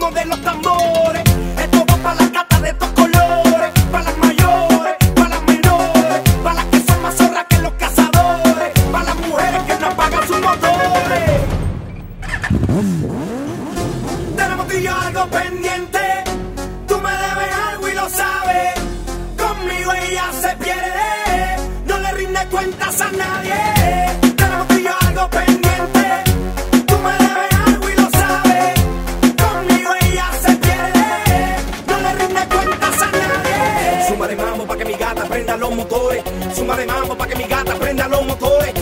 ritmo de los tambores. Esto va para las catas de estos colores, para las mayores, para las menores, para las que son más zorras que los cazadores, para las mujeres que no apagan sus motores. Tenemos tú y yo algo pendiente, tú me debes algo y lo sabes. Conmigo ella se pierde, no le rinde cuentas a nadie. Prenda los motores. Suma de mambo pa' que mi gata prenda los motores.